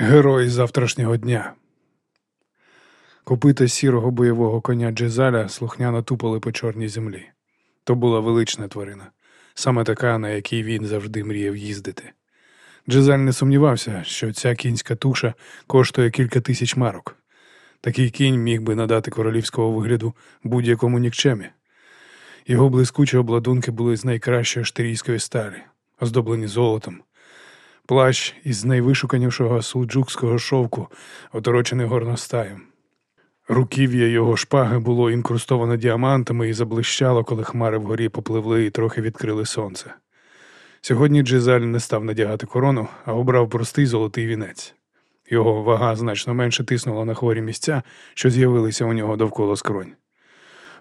Герой завтрашнього дня. Копита сірого бойового коня Джезаля слухняно тупали по чорній землі. То була велична тварина, саме така, на якій він завжди мріяв їздити. Джезаль не сумнівався, що ця кінська туша коштує кілька тисяч марок. Такий кінь міг би надати королівського вигляду будь-якому нікчемі. Його блискучі обладунки були з найкращої штирійської сталі, оздоблені золотом. Плащ із найвишуканішого суджукського шовку, оторочений горностаєм. Руків'я його шпаги було інкрустовано діамантами і заблищало, коли хмари вгорі попливли і трохи відкрили сонце. Сьогодні Джизаль не став надягати корону, а обрав простий золотий вінець. Його вага значно менше тиснула на хворі місця, що з'явилися у нього довкола скронь.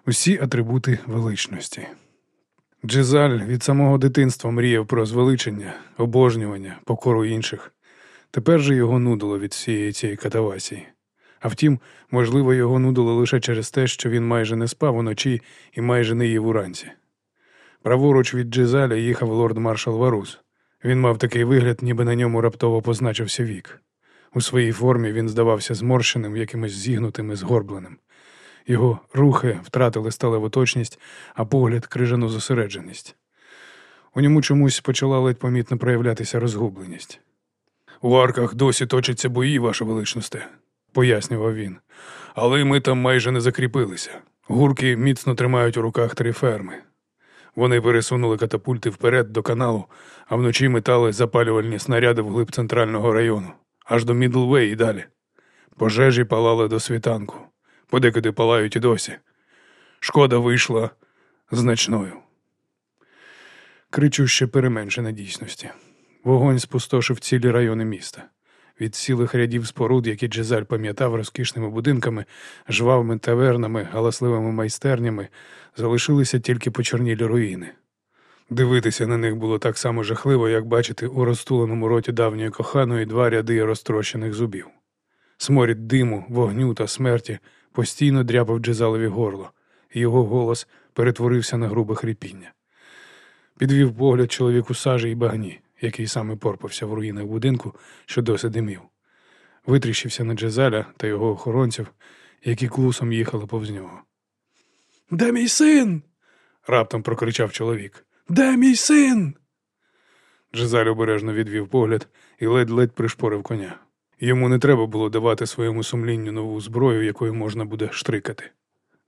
Усі атрибути величності. Джизаль від самого дитинства мріяв про звеличення, обожнювання, покору інших. Тепер же його нудило від всієї цієї катавасії. А втім, можливо, його нудило лише через те, що він майже не спав уночі і майже не їв уранці. Праворуч від Джизаля їхав лорд-маршал Варус. Він мав такий вигляд, ніби на ньому раптово позначився вік. У своїй формі він здавався зморщеним, якимось зігнутим і згорбленим. Його рухи втратили сталеву точність, а погляд крижану зосередженість. У ньому чомусь почала ледь помітно проявлятися розгубленість. У арках досі точаться бої, ваша величносте, пояснював він. Але ми там майже не закріпилися. Гурки міцно тримають у руках три ферми. Вони пересунули катапульти вперед до каналу, а вночі метали запалювальні снаряди вглиб центрального району, аж до Мідлвей і далі. Пожежі палали до світанку, подекуди палають і досі. Шкода вийшла значною. Кричуще переменшена дійсності. Вогонь спустошив цілі райони міста. Від цілих рядів споруд, які Джезаль пам'ятав розкішними будинками, жвавими тавернами, галасливими майстернями, залишилися тільки почорнілі руїни. Дивитися на них було так само жахливо, як бачити у розтуленому роті давньої коханої два ряди розтрощених зубів. Сморід диму, вогню та смерті постійно дряпав Джезалові горло, і його голос перетворився на грубе хрипіння. Підвів погляд чоловік у сажі і багні, який саме порпався в руїнах будинку, що досі димів. Витріщився на Джезаля та його охоронців, які клусом їхали повз нього. Де мій син? раптом прокричав чоловік. Де мій син? Джезаль обережно відвів погляд і ледь-ледь пришпорив коня. Йому не треба було давати своєму сумлінню нову зброю, якою можна буде штрикати.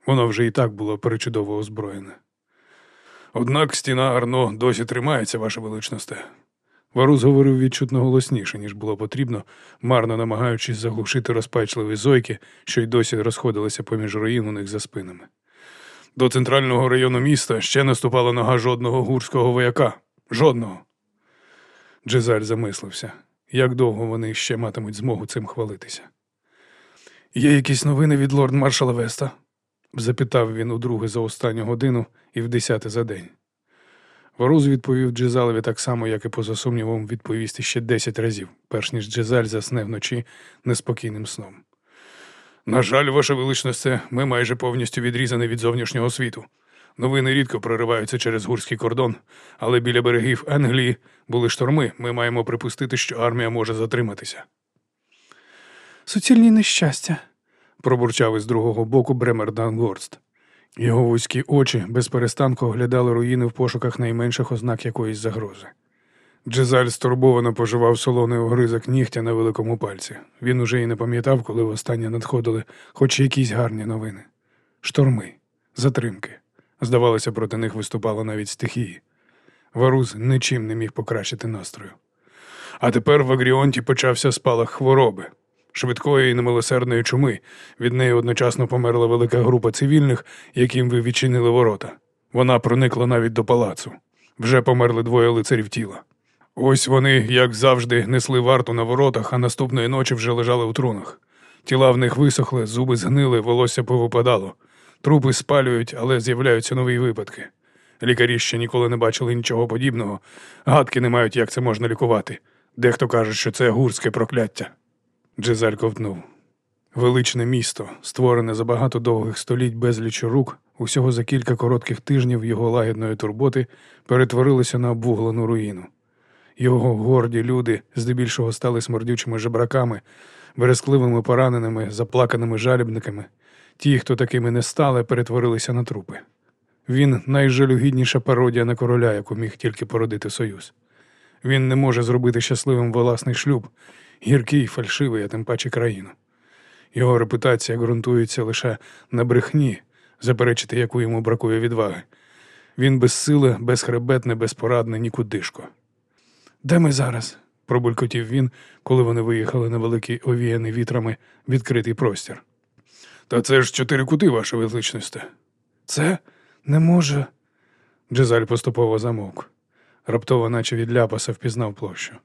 Воно вже і так було перечудово озброєне. Однак стіна Арно досі тримається, ваше величносте. Варус говорив відчутно голосніше, ніж було потрібно, марно намагаючись заглушити розпачливі зойки, що й досі розходилися поміж руїн у них за спинами. До центрального району міста ще не ступала нога жодного гурського вояка. Жодного. Джезаль замислився, як довго вони ще матимуть змогу цим хвалитися. Є якісь новини від лорд маршала Веста? запитав він удруге за останню годину і в десяте за день. Варуз відповів Джезалеві так само, як і поза сумнівом відповісти ще десять разів, перш ніж Джезаль засне вночі неспокійним сном. На жаль, ваше величносте, ми майже повністю відрізані від зовнішнього світу. Новини рідко прориваються через гурський кордон, але біля берегів Англії були шторми. Ми маємо припустити, що армія може затриматися. Суцільні нещастя, пробурчав із другого боку Бремер Дангорст. Його вузькі очі безперестанку оглядали руїни в пошуках найменших ознак якоїсь загрози. Джезаль стурбовано поживав солоний огризок нігтя на великому пальці. Він уже й не пам'ятав, коли востаннє надходили хоч якісь гарні новини. Шторми, затримки. Здавалося, проти них виступала навіть стихії. Варуз нічим не міг покращити настрою. А тепер в Агріонті почався спалах хвороби, швидкої і немилосердної чуми. Від неї одночасно померла велика група цивільних, яким ви відчинили ворота. Вона проникла навіть до палацу. Вже померли двоє лицарів тіла. Ось вони, як завжди, несли варту на воротах, а наступної ночі вже лежали у трунах. Тіла в них висохли, зуби згнили, волосся повипадало. Трупи спалюють, але з'являються нові випадки. Лікарі ще ніколи не бачили нічого подібного, гадки не мають, як це можна лікувати. Дехто каже, що це гурське прокляття. Джезаль ковтнув. Величне місто, створене за багато довгих століть безліч рук, усього за кілька коротких тижнів його лагідної турботи перетворилося на обвуглену руїну. Його горді люди здебільшого стали смердючими жебраками, верескливими пораненими, заплаканими жалібниками. Ті, хто такими не стали, перетворилися на трупи. Він найжалюгідніша пародія на короля, яку міг тільки породити союз. Він не може зробити щасливим власний шлюб, гіркий, фальшивий, а тим паче країну. Його репутація ґрунтується лише на брехні, заперечити яку йому бракує відваги. Він безсиле, безхребетне, безпорадне, нікудишко. Де ми зараз? пробулькотів він, коли вони виїхали на великий овіяний вітрами відкритий простір. Та це ж чотири кути, ваша величність. Це не може. Джезаль поступово замовк. Раптово, наче від ляпаса, впізнав площу.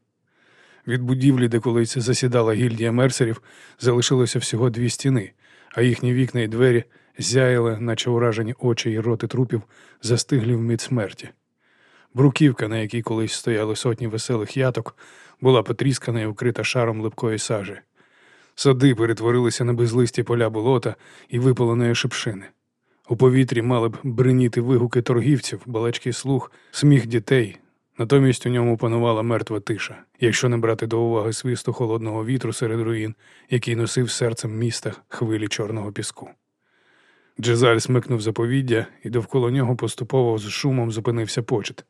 Від будівлі, де колись засідала гільдія мерсерів, залишилося всього дві стіни, а їхні вікна і двері зяяли, наче уражені очі й роти трупів, застиглі вмить смерті. Бруківка, на якій колись стояли сотні веселих яток, була потріскана і вкрита шаром липкої сажі. Сади перетворилися на безлисті поля болота і випаленої шипшини. У повітрі мали б бриніти вигуки торгівців, балачки слух, сміх дітей. Натомість у ньому панувала мертва тиша, якщо не брати до уваги свисту холодного вітру серед руїн, який носив серцем міста хвилі чорного піску. Джезаль смикнув заповіддя, і довкола нього поступово з шумом зупинився почет.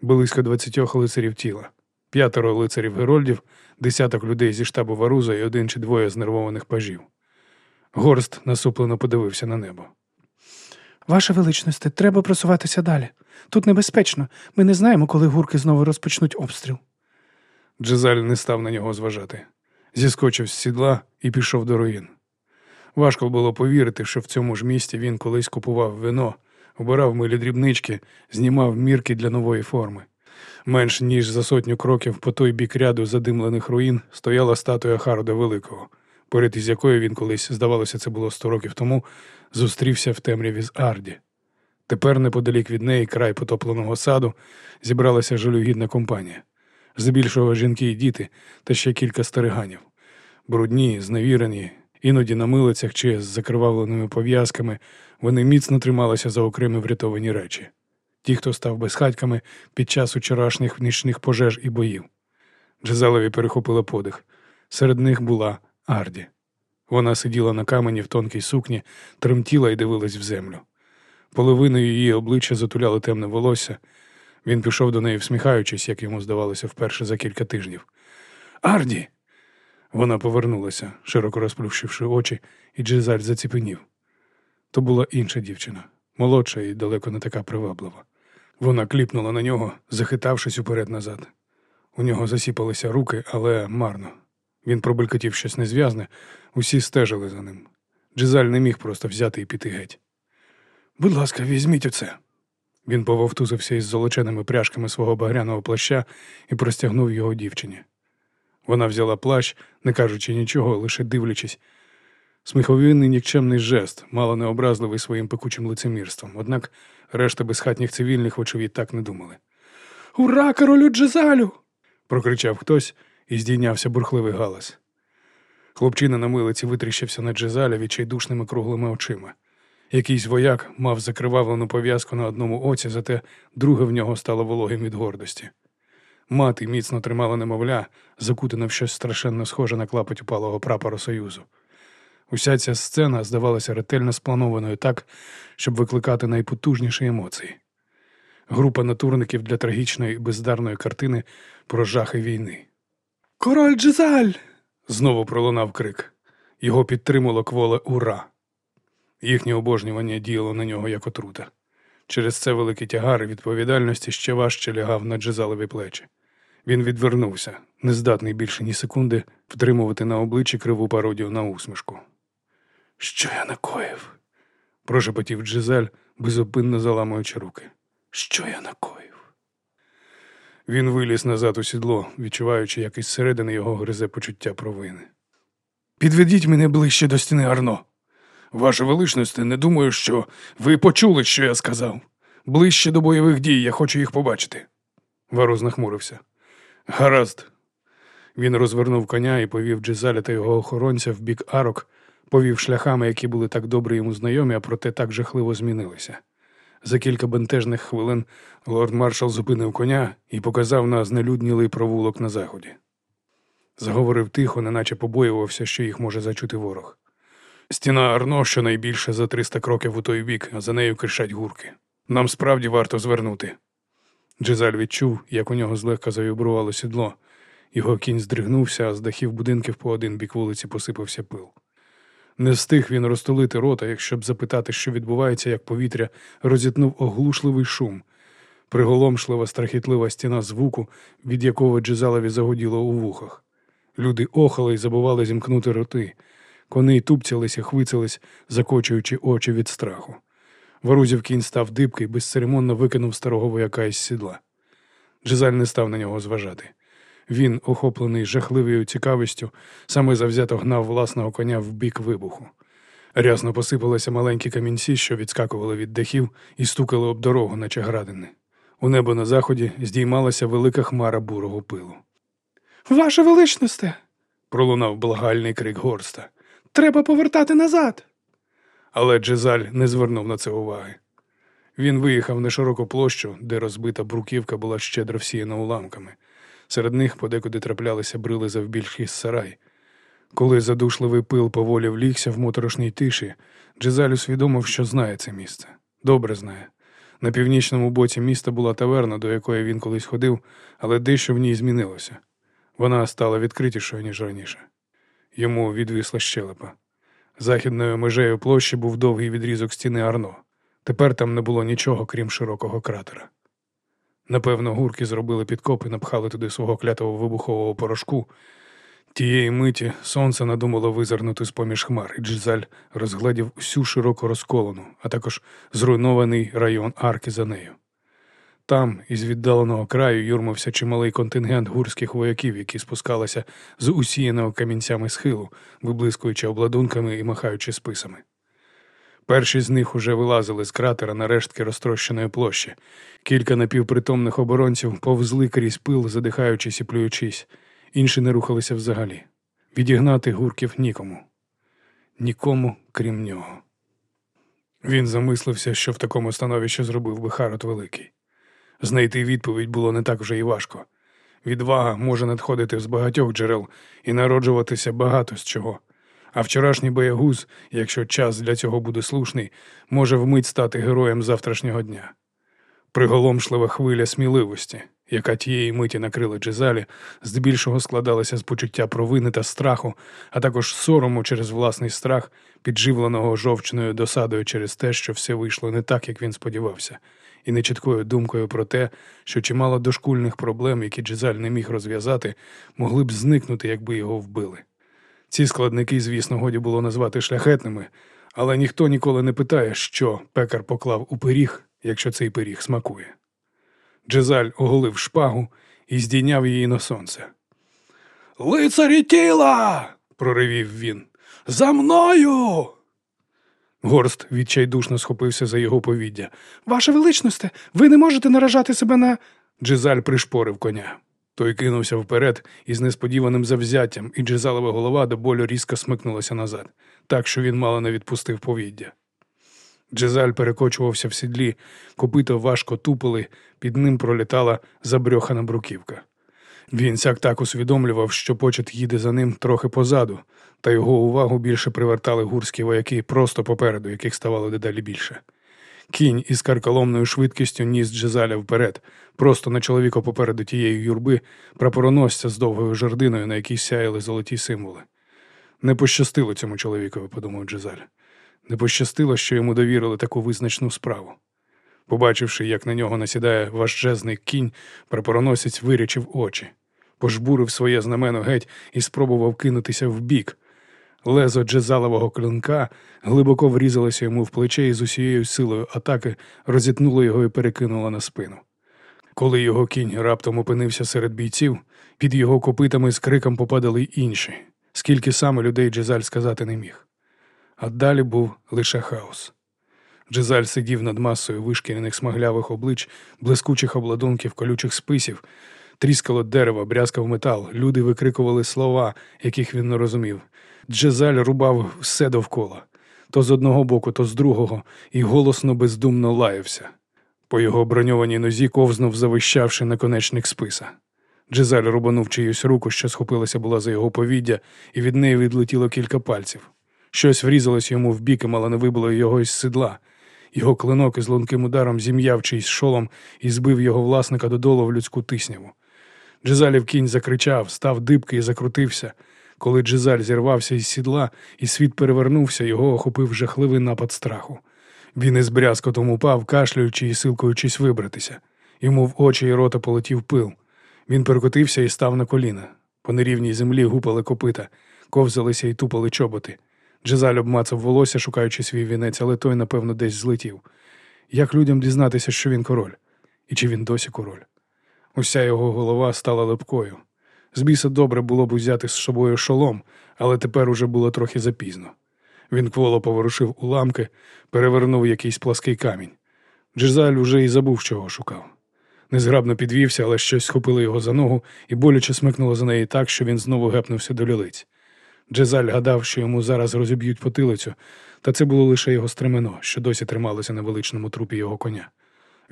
Близько двадцятьох лицарів тіла, п'ятеро лицарів Герольдів, десяток людей зі штабу Варуза і один чи двоє знервованих пажів. Горст насуплено подивився на небо. Ваше величносте, треба просуватися далі. Тут небезпечно. Ми не знаємо, коли гурки знову розпочнуть обстріл. Джезаль не став на нього зважати. Зіскочив з сідла і пішов до руїн. Важко було повірити, що в цьому ж місті він колись купував вино, обирав милі дрібнички, знімав мірки для нової форми. Менш ніж за сотню кроків по той бік ряду задимлених руїн стояла статуя Харда Великого, поряд із якою він колись, здавалося, це було сто років тому, зустрівся в темряві з Арді. Тепер неподалік від неї, край потопленого саду, зібралася жалюгідна компанія. Здебільшого жінки і діти, та ще кілька стариганів. Брудні, зневірені, іноді на милицях чи з закривавленими пов'язками, вони міцно трималися за окремі врятовані речі. Ті, хто став безхатьками під час вчорашніх нічних пожеж і боїв. Джезалові перехопила подих. Серед них була Арді. Вона сиділа на камені в тонкій сукні, тремтіла і дивилась в землю. Половиною її обличчя затуляло темне волосся. Він пішов до неї, всміхаючись, як йому здавалося вперше за кілька тижнів. Арді. Вона повернулася, широко розплющивши очі, і Джезаль заціпенів. То була інша дівчина, молодша і далеко не така приваблива. Вона кліпнула на нього, захитавшись уперед назад. У нього засіпалися руки, але марно. Він пробелькотів щось незв'язне, усі стежили за ним. Джезаль не міг просто взяти і піти геть. Будь ласка, візьміть оце. Він пововтузився із золоченими пряжками свого багряного плаща і простягнув його дівчині. Вона взяла плащ, не кажучи нічого, лише дивлячись. Сміховинний нікчемний жест, мало необразливий своїм пекучим лицемірством, однак решта безхатніх цивільних, вочевидь, так не думали. Ура, королю Джезалю! прокричав хтось і здійнявся бурхливий галас. Хлопчина на милиці витріщився на Джезаля відчайдушними круглими очима. Якийсь вояк мав закривавлену пов'язку на одному оці, зате друге в нього стало вологим від гордості. Мати міцно тримала немовля, закутана в щось страшенно схоже на клапоть упалого прапора Союзу. Уся ця сцена здавалася ретельно спланованою так, щоб викликати найпотужніші емоції. Група натурників для трагічної бездарної картини про жахи війни. Король Джезаль! знову пролунав крик. Його підтримало кволе ура. Їхнє обожнювання діяло на нього як отрута. Через це великий тягар відповідальності ще важче лягав на Джезалові плечі. Він відвернувся, нездатний більше ні секунди втримувати на обличчі криву пародію на усмішку. Що я накоїв? прошепотів Джезаль, безупинно заламуючи руки. Що я накоїв? Він виліз назад у сідло, відчуваючи, як із середини його гризе почуття провини. Підведіть мене ближче до стіни Арно. Ваше величність, не думаю, що ви почули, що я сказав. Ближче до бойових дій, я хочу їх побачити. Варуз нахмурився. Гаразд. Він розвернув коня і повів Джезаля та його охоронця в бік арок, повів шляхами, які були так добре йому знайомі, а проте так жахливо змінилися. За кілька бентежних хвилин лорд маршал зупинив коня і показав на знелюднілий провулок на заході. Заговорив тихо, неначе побоювався, що їх може зачути ворог. Стіна Арно щонайбільше за 300 кроків у той бік, а за нею кричать гурки. Нам справді варто звернути. Джезаль відчув, як у нього злегка завібрувало сідло. Його кінь здригнувся, а з дахів будинків по один бік вулиці посипався пил. Не встиг він розтулити рота, якщо б запитати, що відбувається, як повітря розітнув оглушливий шум, приголомшлива страхітлива стіна звуку, від якого Джезалові загоділо у вухах. Люди охали й забували зімкнути роти. Коней тупцялись і хвицялись, закочуючи очі від страху. Ворузів кінь став дибкий, безцеремонно викинув старого вояка із сідла. Джезаль не став на нього зважати. Він, охоплений жахливою цікавістю, саме завзято гнав власного коня в бік вибуху. Рясно посипалися маленькі камінці, що відскакували від дахів і стукали об дорогу, наче градини. У небо на заході здіймалася велика хмара бурого пилу. Ваше величносте, Пролунав благальний крик горста. треба повертати назад. Але Джезаль не звернув на це уваги. Він виїхав на широку площу, де розбита бруківка була щедро всіяна уламками. Серед них подекуди траплялися брили завбільшки сарай. Коли задушливий пил поволі влігся в моторошній тиші, Джезаль усвідомив, що знає це місце. Добре знає. На північному боці міста була таверна, до якої він колись ходив, але дещо в ній змінилося. Вона стала відкритішою, ніж раніше. Йому відвисла щелепа. Західною межею площі був довгий відрізок стіни Арно. Тепер там не було нічого, крім широкого кратера. Напевно, гурки зробили підкоп і напхали туди свого клятого вибухового порошку. Тієї миті сонце надумало визирнути з-поміж хмар, і Джизаль розгледів всю широко розколену, а також зруйнований район арки за нею. Там, із віддаленого краю, юрмився чималий контингент гурських вояків, які спускалися з усіяного камінцями схилу, виблискуючи обладунками і махаючи списами. Перші з них уже вилазили з кратера на рештки розтрощеної площі. Кілька напівпритомних оборонців повзли крізь пил, задихаючись і плюючись. Інші не рухалися взагалі. Відігнати гурків нікому. Нікому, крім нього. Він замислився, що в такому становищі зробив би Харот Великий. Знайти відповідь було не так вже і важко. Відвага може надходити з багатьох джерел і народжуватися багато з чого. А вчорашній боягуз, якщо час для цього буде слушний, може вмить стати героєм завтрашнього дня. Приголомшлива хвиля сміливості, яка тієї миті накрила Джезалі, здебільшого складалася з почуття провини та страху, а також сорому через власний страх, підживленого жовчною досадою через те, що все вийшло не так, як він сподівався, і нечіткою думкою про те, що чимало дошкульних проблем, які Джезаль не міг розв'язати, могли б зникнути, якби його вбили. Ці складники, звісно, годі було назвати шляхетними, але ніхто ніколи не питає, що пекар поклав у пиріг, якщо цей пиріг смакує. Джезаль оголив шпагу і здійняв її на сонце. Лицарі тіла. проривів він. За мною. Горст відчайдушно схопився за його повіддя. Ваше величносте, ви не можете наражати себе на. Джезаль пришпорив коня. Той кинувся вперед із несподіваним завзяттям, і Джезалова голова до болю різко смикнулася назад, так що він мало не відпустив повіддя. Джезаль перекочувався в сідлі, копито важко тупили, під ним пролітала забрьохана бруківка. Він сяк так усвідомлював, що почет їде за ним трохи позаду, та його увагу більше привертали гурські вояки просто попереду, яких ставало дедалі більше. Кінь із карколомною швидкістю ніс Джезаля вперед, просто на чоловіка попереду тієї юрби, прапороносця з довгою жердиною, на якій сяяли золоті символи. Не пощастило цьому чоловікові, подумав Джезаль. Не пощастило, що йому довірили таку визначну справу. Побачивши, як на нього насідає важжезний кінь, прапороносець вирячив очі, пожбурив своє знамено геть і спробував кинутися вбік. Лезо джезалового клинка глибоко врізалося йому в плече і з усією силою атаки розітнуло його і перекинуло на спину. Коли його кінь раптом опинився серед бійців, під його копитами з криком попадали інші, скільки саме людей Джезаль сказати не міг. А далі був лише хаос. Джезаль сидів над масою вишкірених смаглявих облич, блискучих обладунків, колючих списів, тріскало дерево, брязкав метал, люди викрикували слова, яких він не розумів. Джезаль рубав все довкола. то з одного боку, то з другого, і голосно бездумно лаявся. По його броньованій нозі ковзнув, завищавши наконечник списа. Джезаль рубанув чиюсь руку, що схопилася була за його повіддя, і від неї відлетіло кілька пальців. Щось врізалось йому в бік і мало не вибило його із седла. Його клинок із лунким ударом зім'яв чийсь шолом і збив його власника додолу в людську тисняву. Джезалів кінь закричав, став дибки і закрутився. Коли Джезаль зірвався із сідла і світ перевернувся, його охопив жахливий напад страху. Він із брязкотом упав, кашлюючи і силкуючись вибратися. Йому в очі і рота полетів пил. Він перекотився і став на коліна. По нерівній землі гупали копита, ковзалися і тупали чоботи. Джезаль обмацав волосся, шукаючи свій вінець, але той, напевно, десь злетів. Як людям дізнатися, що він король? І чи він досі король? Уся його голова стала липкою. З біса добре було б взяти з собою шолом, але тепер уже було трохи запізно. Він кволо поворушив уламки, перевернув якийсь плаский камінь. Джезаль уже і забув, чого шукав. Незграбно підвівся, але щось схопило його за ногу і боляче смикнуло за неї так, що він знову гепнувся до лілиць. Джезаль гадав, що йому зараз розіб'ють потилицю, та це було лише його стремено, що досі трималося на величному трупі його коня.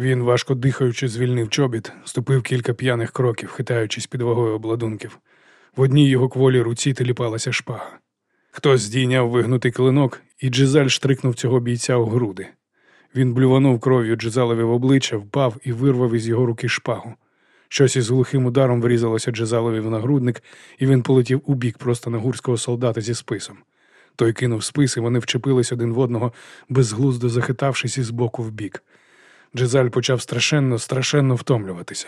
Він, важко дихаючи, звільнив чобіт, ступив кілька п'яних кроків, хитаючись під вагою обладунків. В одній його кволій руці теліпалася шпага. Хтось здійняв вигнутий клинок, і Джезаль штрикнув цього бійця у груди. Він блюванув кров'ю Джезалеві в обличчя, впав і вирвав із його руки шпагу. Щось із глухим ударом врізалося Джезалові в нагрудник, і він полетів у бік просто на гурського солдата зі списом. Той кинув спис, і вони вчепились один в одного, безглуздо захитавшись із боку в бік. Джезаль почав страшенно, страшенно втомлюватися.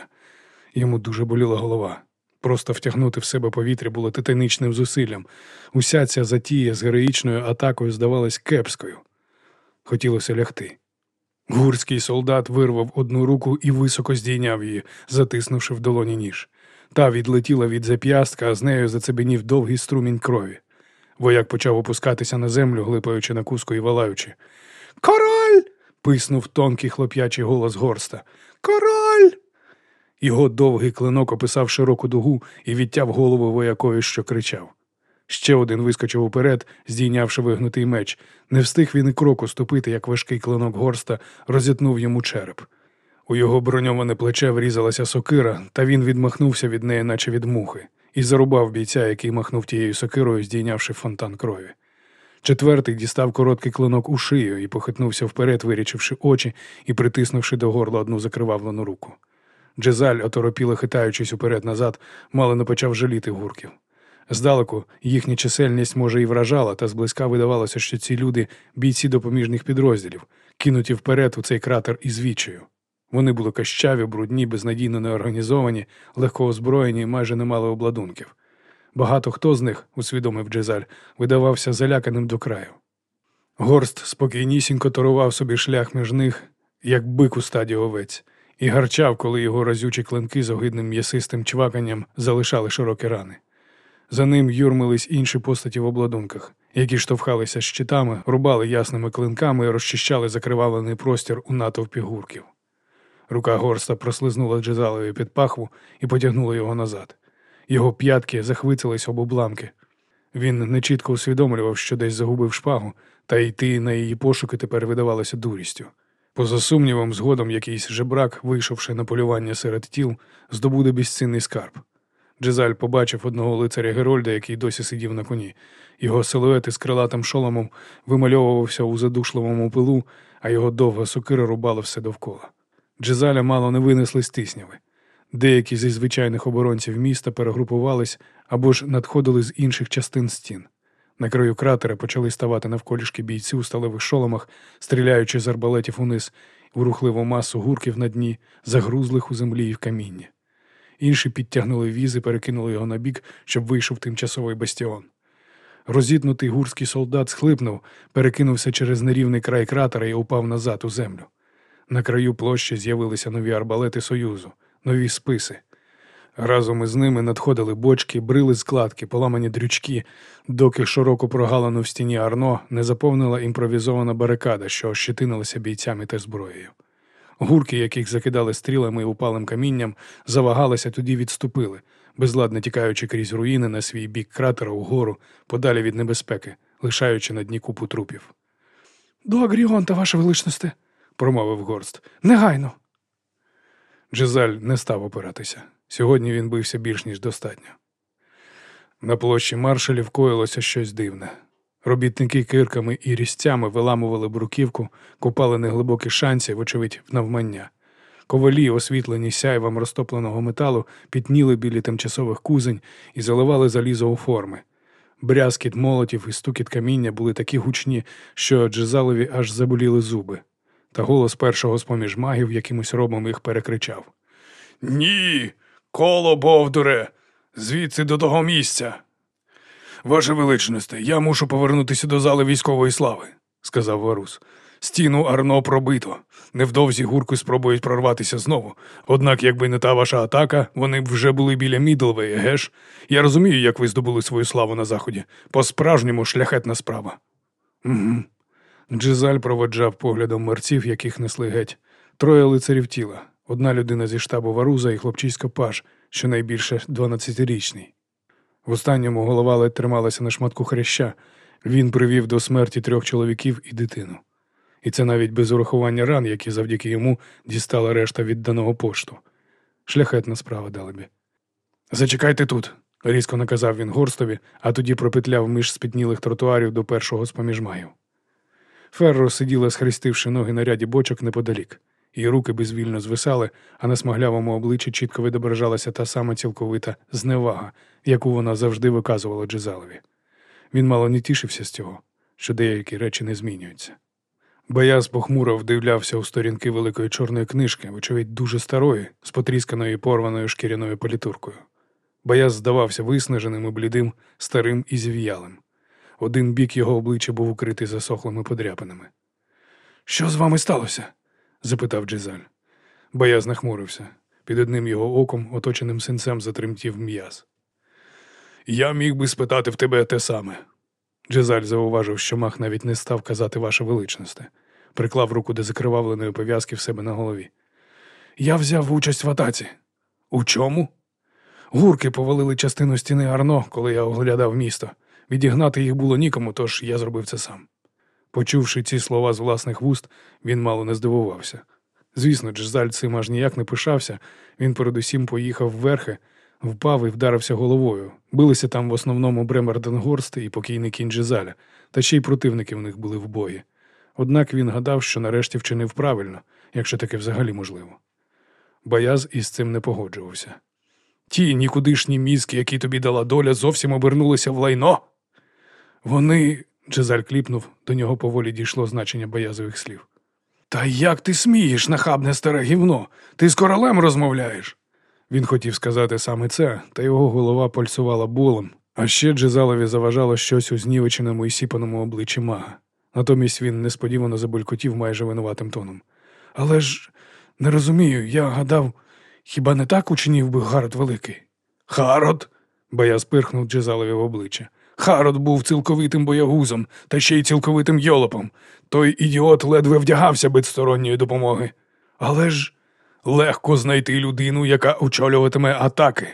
Йому дуже боліла голова. Просто втягнути в себе повітря було титанічним зусиллям. Уся ця затія з героїчною атакою здавалась кепською. Хотілося лягти. Гурський солдат вирвав одну руку і високо здійняв її, затиснувши в долоні ніж. Та відлетіла від зап'ястка, а з нею зацебенів довгий струмінь крові. Вояк почав опускатися на землю, глипаючи на куску і валаючи. Король! Писнув тонкий хлоп'ячий голос горста. Король! Його довгий клинок описав широку дугу і відтяв голову воякові, що кричав. Ще один вискочив уперед, здійнявши вигнутий меч. Не встиг він і кроку ступити, як важкий клинок горста розітнув йому череп. У його броньоване плече врізалася сокира, та він відмахнувся від неї, наче від мухи, і зарубав бійця, який махнув тією сокирою, здійнявши фонтан крові. Четвертий дістав короткий клинок у шию і похитнувся вперед, вирічивши очі і притиснувши до горла одну закривавлену руку. Джезаль, оторопіло хитаючись уперед назад, мало не почав жаліти гурків. Здалеку їхня чисельність може і вражала, та зблизька видавалося, що ці люди бійці допоміжних підрозділів, кинуті вперед у цей кратер із вічею. Вони були кащаві, брудні, безнадійно неорганізовані, легко озброєні і майже не мали обладунків. Багато хто з них, усвідомив Джезаль, видавався заляканим до краю. Горст спокійнісінько торував собі шлях між них, як бик у стаді овець, і гарчав, коли його разючі клинки з огидним м'ясистим чваканням залишали широкі рани. За ним юрмились інші постаті в обладунках, які штовхалися щитами, рубали ясними клинками і розчищали закривавлений простір у натовпі гурків. Рука горста прослизнула Джезалові під пахву і потягнула його назад. Його п'ятки захвицились об обламки. Він нечітко усвідомлював, що десь загубив шпагу, та йти на її пошуки тепер видавалося дурістю. Поза сумнівом, згодом якийсь жебрак, вийшовши на полювання серед тіл, здобуде безцінний скарб. Джезаль побачив одного лицаря Герольда, який досі сидів на коні. Його силует із крилатим шоломом вимальовувався у задушливому пилу, а його довга сокира рубала все довкола. Джезаля мало не винесли з тисняви. Деякі зі звичайних оборонців міста перегрупувались або ж надходили з інших частин стін. На краю кратера почали ставати навколішки бійці у сталевих шоломах, стріляючи з арбалетів униз у рухливу масу гурків на дні, загрузлих у землі і в камінні. Інші підтягнули віз і перекинули його на бік, щоб вийшов тимчасовий бастіон. Розітнутий гурський солдат схлипнув, перекинувся через нерівний край кратера і упав назад у землю. На краю площі з'явилися нові арбалети Союзу, нові списи. Разом із ними надходили бочки, брили складки, поламані дрючки, доки широку прогалину в стіні Арно не заповнила імпровізована барикада, що ощетинилася бійцями та зброєю. Гурки, яких закидали стрілами і упалим камінням, завагалися тоді відступили, безладно тікаючи крізь руїни на свій бік кратера угору, подалі від небезпеки, лишаючи на дні купу трупів. До Агріонта, ваше величносте, промовив горст. Негайно. Джезаль не став опиратися. Сьогодні він бився більш ніж достатньо. На площі маршалів коїлося щось дивне. Робітники кирками і різцями виламували бруківку, купали неглибокі шанці, вочевидь, в навмання. Ковалі, освітлені сяйвом розтопленого металу, пітніли білі тимчасових кузень і заливали залізо у форми. Брязкіт молотів і стукіт каміння були такі гучні, що Джезалові аж заболіли зуби. Та голос першого з поміж магів якимось робом їх перекричав. Ні, коло Бовдуре, звідси до того місця. Ваше величносте, я мушу повернутися до зали військової слави, сказав Варус. Стіну Арно пробито. Невдовзі гурки спробують прорватися знову. Однак, якби не та ваша атака, вони б вже були біля Мідлвея, геш? Я розумію, як ви здобули свою славу на заході. По-справжньому шляхетна справа. Угу. Джизаль проводжав поглядом мерців, яких несли геть. Троє лицарів тіла. Одна людина зі штабу Варуза і хлопчисько Паш, що найбільше 12-річний. В останньому голова ледь трималася на шматку хряща. Він привів до смерті трьох чоловіків і дитину. І це навіть без урахування ран, які завдяки йому дістала решта відданого пошту. Шляхетна справа, Далебі. Зачекайте тут, різко наказав він горстові, а тоді пропетляв між спітнілих тротуарів до першого з поміж магів. Ферро сиділа, схрестивши ноги на ряді бочок неподалік. Її руки безвільно звисали, а на смаглявому обличчі чітко відображалася та сама цілковита зневага, яку вона завжди виказувала Джезалові. Він мало не тішився з цього, що деякі речі не змінюються. Бояз похмуро вдивлявся у сторінки великої чорної книжки, вочевидь, дуже старої, з потрісканою і порваною шкіряною політуркою. Бояз здавався виснаженим і блідим, старим і зів'ялим. Один бік його обличчя був укритий засохлими подряпинами. Що з вами сталося? запитав Джезаль. Бояз нахмурився. Під одним його оком, оточеним синцем, затремтів м'яз. Я міг би спитати в тебе те саме. Джезаль зауважив, що мах навіть не став казати ваше величносте. Приклав руку до закривавленої пов'язки в себе на голові. Я взяв участь в атаці. У чому? Гурки повалили частину стіни Арно, коли я оглядав місто. Відігнати їх було нікому, тож я зробив це сам. Почувши ці слова з власних вуст, він мало не здивувався. Звісно, Джезаль цим аж ніяк не пишався, він передусім поїхав вверхи, впав і вдарився головою. Билися там в основному Бремерденгорст і покійний кінь Джезаля, та ще й противники в них були в бої. Однак він гадав, що нарешті вчинив правильно, якщо таке взагалі можливо. Бояз із цим не погоджувався. Ті нікудишні мізки, які тобі дала доля, зовсім обернулися в лайно. Вони. Джезаль кліпнув, до нього поволі дійшло значення боязових слів. Та як ти смієш, нахабне старе гівно? Ти з королем розмовляєш? Він хотів сказати саме це, та його голова пульсувала болем, а ще Джезалові заважало щось у знівеченому і сіпаному обличчі мага. Натомість він несподівано забулькотів майже винуватим тоном. Але ж не розумію, я гадав, хіба не так учинів би Гарод Великий? Харод? Бояз пирхнув Джезалові в обличчя. Харод був цілковитим боягузом та ще й цілковитим йолопом. Той ідіот ледве вдягався без сторонньої допомоги. Але ж легко знайти людину, яка очолюватиме атаки.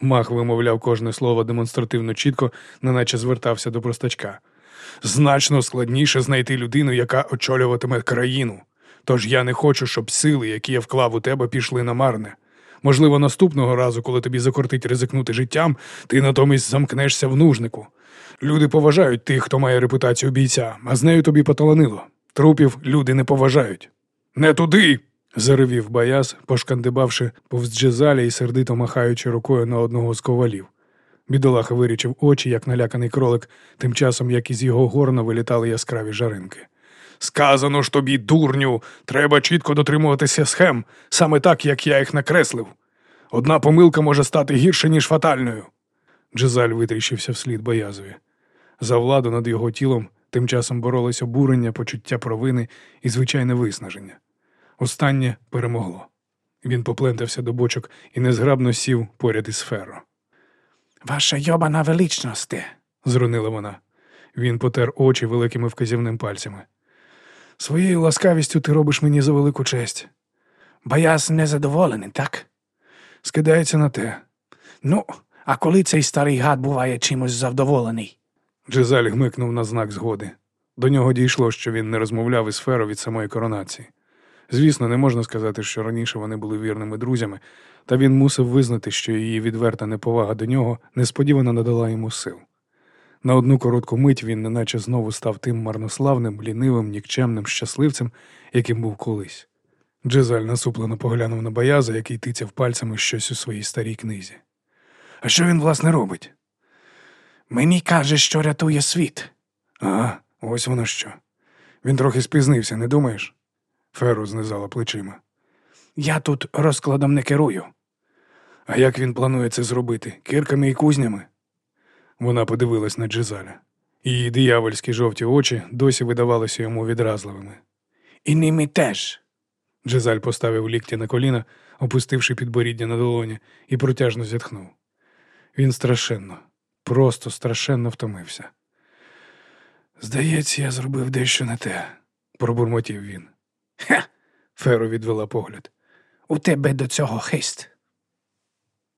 Мах вимовляв кожне слово демонстративно чітко, неначе звертався до простачка. Значно складніше знайти людину, яка очолюватиме країну. Тож я не хочу, щоб сили, які я вклав у тебе, пішли на марне. Можливо, наступного разу, коли тобі закортить ризикнути життям, ти натомість замкнешся в нужнику. Люди поважають тих, хто має репутацію бійця, а з нею тобі поталанило. Трупів люди не поважають. Не туди. заревів бояз, пошкандибавши повз джезаля і сердито махаючи рукою на одного з ковалів. Бідолаха вирічив очі, як наляканий кролик, тим часом як із його горна вилітали яскраві жаринки. Сказано ж тобі, дурню, треба чітко дотримуватися схем, саме так, як я їх накреслив. Одна помилка може стати гірше, ніж фатальною. Джезаль витріщився вслід боязові. За владу над його тілом тим часом боролись обурення, почуття провини і звичайне виснаження. Останнє перемогло. Він поплентався до бочок і незграбно сів поряд із Ферро. Ваша йобана величносте. зронила вона. Він потер очі великими вказівним пальцями. Своєю ласкавістю ти робиш мені за велику честь. Бояз незадоволений, так? Скидається на те. Ну, а коли цей старий гад буває чимось завдоволений? Джезаль гмикнув на знак згоди. До нього дійшло, що він не розмовляв із Феро від самої коронації. Звісно, не можна сказати, що раніше вони були вірними друзями, та він мусив визнати, що її відверта неповага до нього несподівано надала йому сил. На одну коротку мить він неначе знову став тим марнославним, лінивим, нікчемним щасливцем, яким був колись. Джезаль насуплено поглянув на Бояза, який тицяв пальцями щось у своїй старій книзі. А що він, власне, робить? Мені каже, що рятує світ. Ага, ось воно що. Він трохи спізнився, не думаєш? Феру знизала плечима. Я тут розкладом не керую. А як він планує це зробити? Кирками і кузнями? Вона подивилась на Джезаля. Її диявольські жовті очі досі видавалися йому відразливими. І ними теж. Джезаль поставив лікті на коліна, опустивши підборіддя на долоні, і протяжно зітхнув. Він страшенно, просто страшенно втомився. Здається, я зробив дещо не те, пробурмотів він. Ха. Феро відвела погляд. У тебе до цього хист.